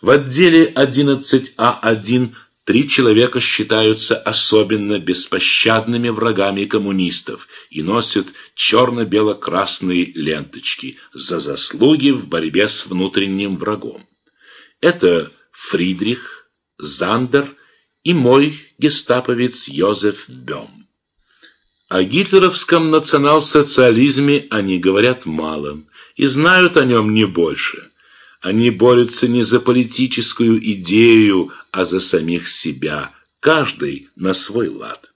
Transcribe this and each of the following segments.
В отделе 11А1 три человека считаются особенно беспощадными врагами коммунистов и носят черно-бело-красные ленточки за заслуги в борьбе с внутренним врагом. Это Фридрих, Зандер и мой гестаповец Йозеф Бем. О гитлеровском национал-социализме они говорят мало и знают о нем не больше. Они борются не за политическую идею, а за самих себя, каждый на свой лад.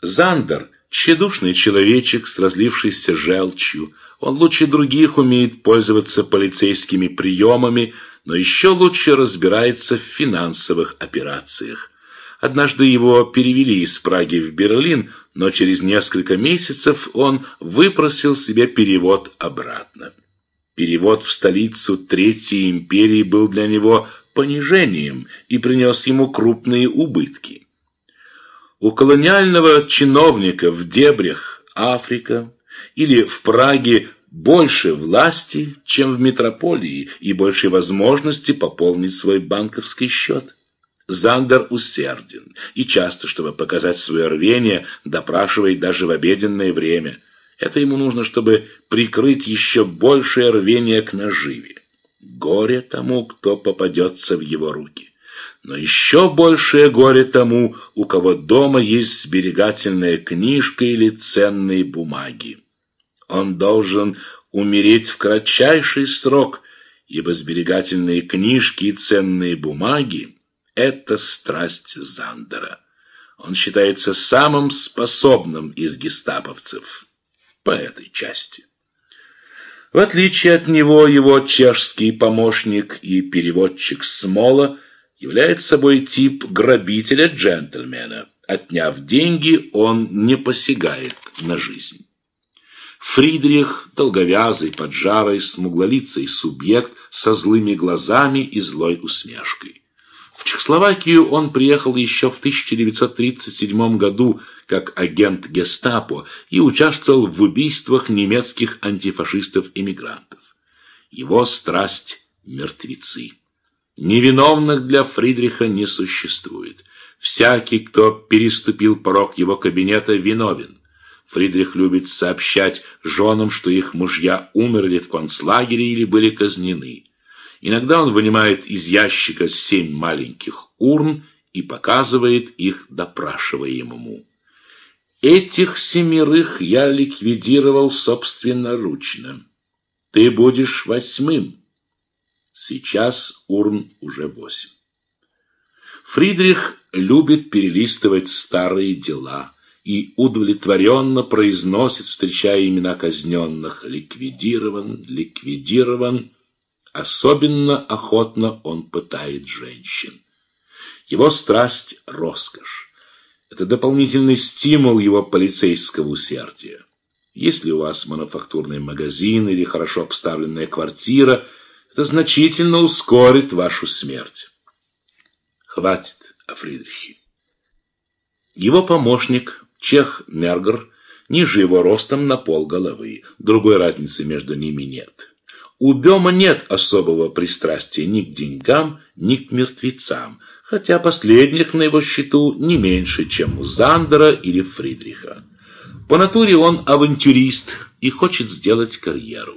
Зандер – тщедушный человечек с разлившейся желчью. Он лучше других умеет пользоваться полицейскими приемами, но еще лучше разбирается в финансовых операциях. Однажды его перевели из Праги в Берлин, но через несколько месяцев он выпросил себе перевод обратно. Перевод в столицу Третьей империи был для него понижением и принес ему крупные убытки. У колониального чиновника в дебрях Африка или в Праге больше власти, чем в метрополии, и больше возможности пополнить свой банковский счет. Зандер усерден и часто, чтобы показать свое рвение, допрашивает даже в обеденное время. Это ему нужно, чтобы прикрыть еще большее рвение к наживе. Горе тому, кто попадется в его руки. Но еще большее горе тому, у кого дома есть сберегательная книжка или ценные бумаги. Он должен умереть в кратчайший срок, ибо сберегательные книжки и ценные бумаги – это страсть Зандера. Он считается самым способным из гестаповцев по этой части. В отличие от него, его чешский помощник и переводчик Смола является собой тип грабителя-джентльмена. Отняв деньги, он не посягает на жизнь. Фридрих, долговязый, поджарый, смуглолицый субъект со злыми глазами и злой усмешкой. В Чехословакию он приехал еще в 1937 году как агент гестапо и участвовал в убийствах немецких антифашистов-иммигрантов. Его страсть – мертвецы. Невиновных для Фридриха не существует. Всякий, кто переступил порог его кабинета, виновен. Фридрих любит сообщать женам, что их мужья умерли в концлагере или были казнены. Иногда он вынимает из ящика семь маленьких урн и показывает их допрашиваемому. Этих семерых я ликвидировал собственноручно. Ты будешь восьмым. Сейчас урн уже восемь. Фридрих любит перелистывать старые дела – и удовлетворенно произносит, встречая имена казненных. Ликвидирован, ликвидирован. Особенно охотно он пытает женщин. Его страсть – роскошь. Это дополнительный стимул его полицейского усердия. Если у вас мануфактурный магазин или хорошо обставленная квартира, это значительно ускорит вашу смерть. Хватит о Фридрихе. Его помощник Чех Мергер ниже его ростом на пол головы. Другой разницы между ними нет. У Бема нет особого пристрастия ни к деньгам, ни к мертвецам, хотя последних на его счету не меньше, чем у Зандера или Фридриха. По натуре он авантюрист и хочет сделать карьеру.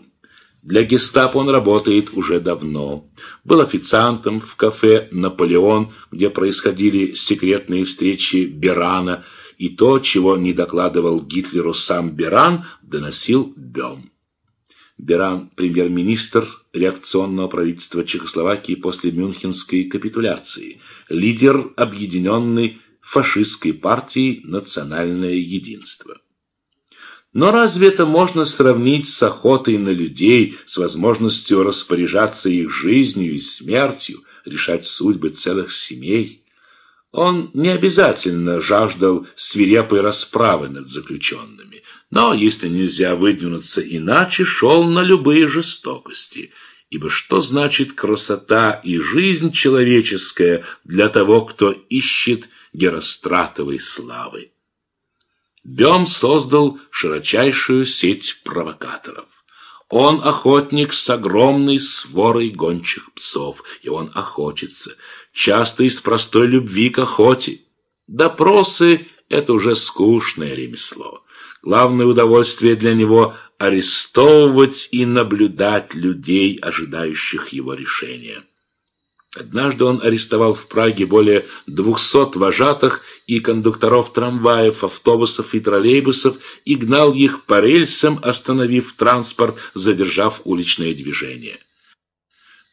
Для гестапо он работает уже давно. Был официантом в кафе «Наполеон», где происходили секретные встречи Берана – и то, чего не докладывал Гитлеру сам Беран, доносил Бем. Беран – премьер-министр реакционного правительства Чехословакии после Мюнхенской капитуляции, лидер объединенной фашистской партии «Национальное единство». Но разве это можно сравнить с охотой на людей, с возможностью распоряжаться их жизнью и смертью, решать судьбы целых семей? Он не обязательно жаждал свирепой расправы над заключенными, но, если нельзя выдвинуться иначе, шел на любые жестокости. Ибо что значит красота и жизнь человеческая для того, кто ищет геростратовой славы? Бем создал широчайшую сеть провокаторов. Он охотник с огромной сворой гончих псов, и он охотится, часто из простой любви к охоте. Допросы — это уже скучное ремесло. Главное удовольствие для него — арестовывать и наблюдать людей, ожидающих его решения. Однажды он арестовал в Праге более двухсот вожатых и кондукторов трамваев, автобусов и троллейбусов и гнал их по рельсам, остановив транспорт, задержав уличное движение.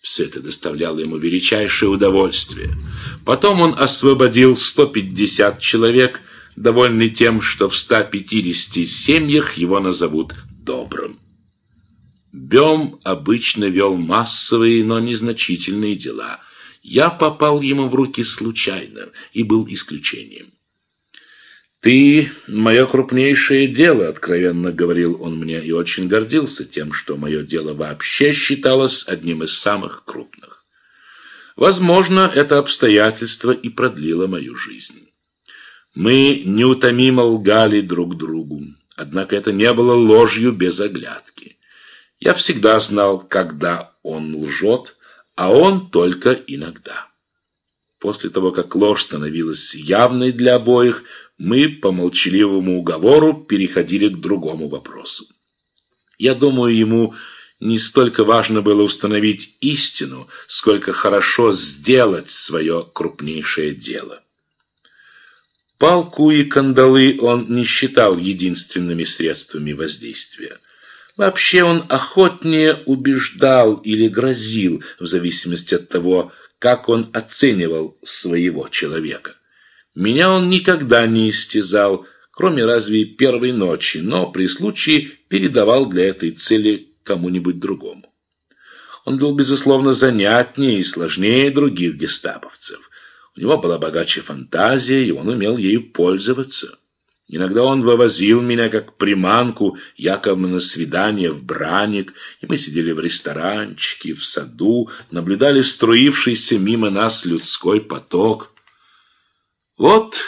Все это доставляло ему величайшее удовольствие. Потом он освободил 150 человек, довольный тем, что в 150 семьях его назовут добрым. Бем обычно вел массовые, но незначительные дела – я попал ему в руки случайно и был исключением. «Ты — мое крупнейшее дело», — откровенно говорил он мне, и очень гордился тем, что мое дело вообще считалось одним из самых крупных. Возможно, это обстоятельство и продлило мою жизнь. Мы неутомимо лгали друг другу, однако это не было ложью без оглядки. Я всегда знал, когда он лжет, а он только иногда. После того, как ложь становилась явной для обоих, мы по молчаливому уговору переходили к другому вопросу. Я думаю, ему не столько важно было установить истину, сколько хорошо сделать свое крупнейшее дело. Палку и кандалы он не считал единственными средствами воздействия. Вообще он охотнее убеждал или грозил, в зависимости от того, как он оценивал своего человека. Меня он никогда не истязал, кроме разве первой ночи, но при случае передавал для этой цели кому-нибудь другому. Он был, безусловно, занятнее и сложнее других гестаповцев. У него была богаче фантазия, и он умел ею пользоваться. Иногда он вывозил меня как приманку, якобы на свидание в Браник, и мы сидели в ресторанчике, в саду, наблюдали струившийся мимо нас людской поток. «Вот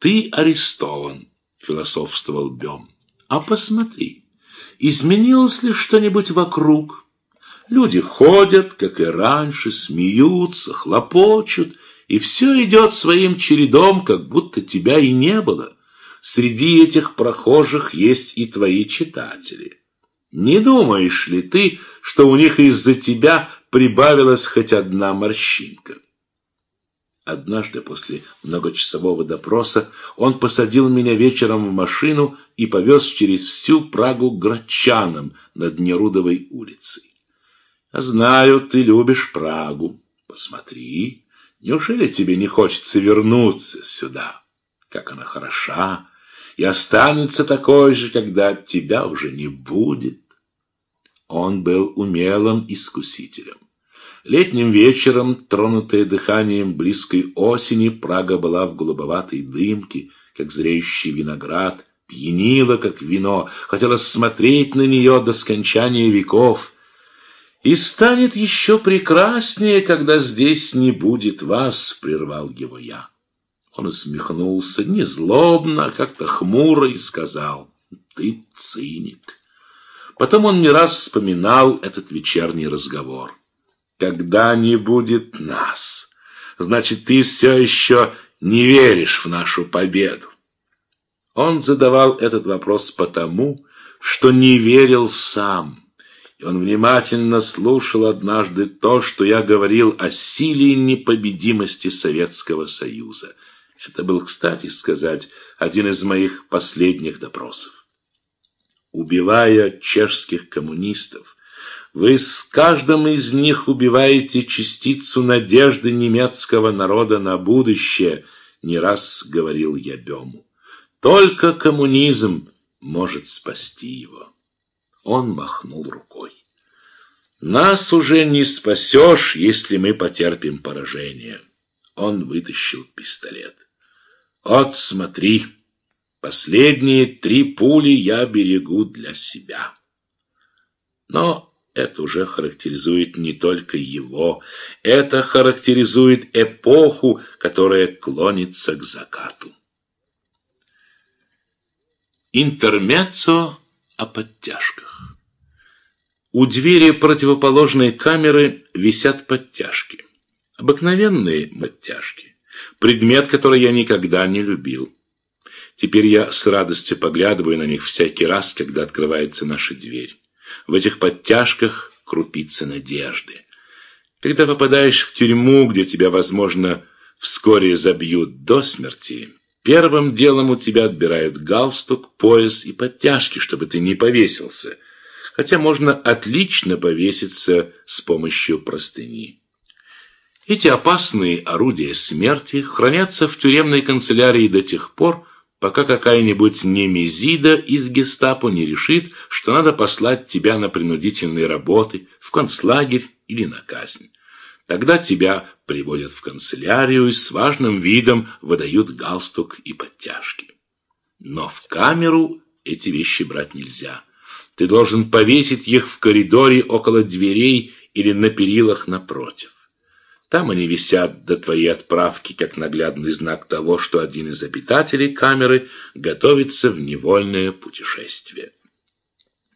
ты арестован», — философствовал Бем. «А посмотри, изменилось ли что-нибудь вокруг?» Люди ходят, как и раньше, смеются, хлопочут, и все идет своим чередом, как будто тебя и не было среди этих прохожих есть и твои читатели. Не думаешь ли ты, что у них из-за тебя прибавилась хоть одна морщинка? Однажды после многочасового допроса он посадил меня вечером в машину и повез через всю Прагу Грачанам над Нерудовой улицей. «Знаю, ты любишь Прагу. Посмотри, неужели тебе не хочется вернуться сюда? Как она хороша, и останется такой же, когда тебя уже не будет. Он был умелым искусителем. Летним вечером, тронутая дыханием близкой осени, Прага была в голубоватой дымке, как зреющий виноград, пьянила, как вино, хотелось смотреть на нее до скончания веков. «И станет еще прекраснее, когда здесь не будет вас», — прервал его я. Он усмехнулся, не злобно, а как-то хмуро и сказал, «Ты циник». Потом он не раз вспоминал этот вечерний разговор. «Когда не будет нас, значит, ты все еще не веришь в нашу победу». Он задавал этот вопрос потому, что не верил сам. И он внимательно слушал однажды то, что я говорил о силе и непобедимости Советского Союза – это был, кстати сказать, один из моих последних допросов. Убивая чешских коммунистов, вы с каждым из них убиваете частицу надежды немецкого народа на будущее, не раз говорил я Бему. Только коммунизм может спасти его. Он махнул рукой. Нас уже не спасешь, если мы потерпим поражение. Он вытащил пистолет. Вот смотри, последние три пули я берегу для себя. Но это уже характеризует не только его, это характеризует эпоху, которая клонится к закату. Интермеццо о подтяжках. У двери противоположной камеры висят подтяжки. Обыкновенные подтяжки. Предмет, который я никогда не любил. Теперь я с радостью поглядываю на них всякий раз, когда открывается наша дверь. В этих подтяжках крупица надежды. Когда попадаешь в тюрьму, где тебя, возможно, вскоре забьют до смерти, первым делом у тебя отбирают галстук, пояс и подтяжки, чтобы ты не повесился – хотя можно отлично повеситься с помощью простыни. Эти опасные орудия смерти хранятся в тюремной канцелярии до тех пор, пока какая-нибудь немезида из гестапо не решит, что надо послать тебя на принудительные работы, в концлагерь или на казнь. Тогда тебя приводят в канцелярию и с важным видом выдают галстук и подтяжки. Но в камеру эти вещи брать нельзя. Ты должен повесить их в коридоре около дверей или на перилах напротив. Там они висят до твоей отправки, как наглядный знак того, что один из обитателей камеры готовится в невольное путешествие.